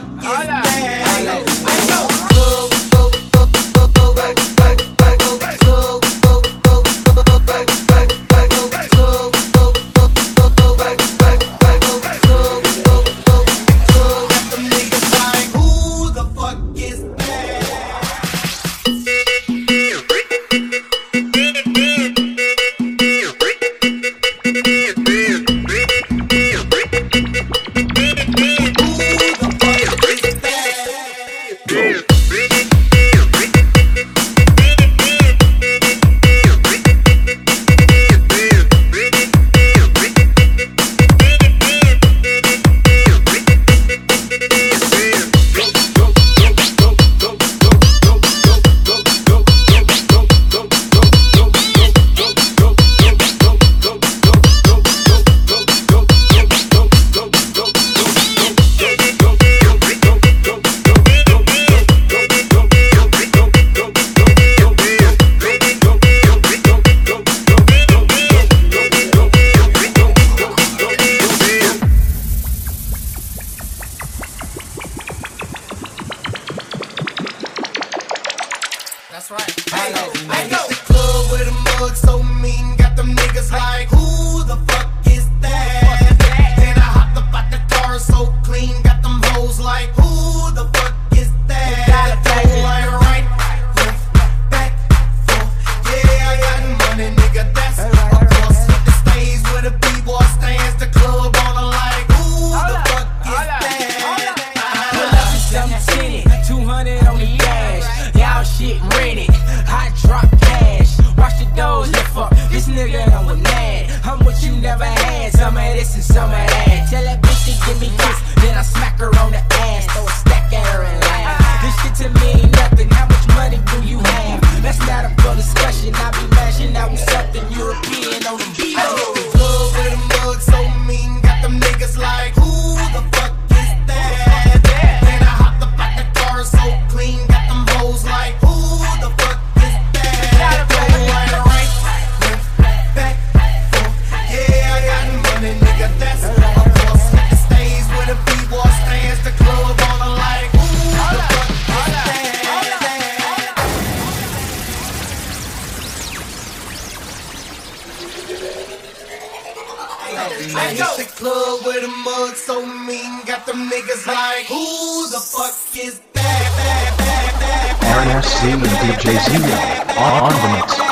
Fuck That's right. Hey, I hit the club with a mug so mean, got them niggas like, who the fuck is that? Then I hopped up out the car so clean. I hit the club with a mug so mean, got them niggas like, who the fuck is that? RNSZ and DJ Zero on the mix.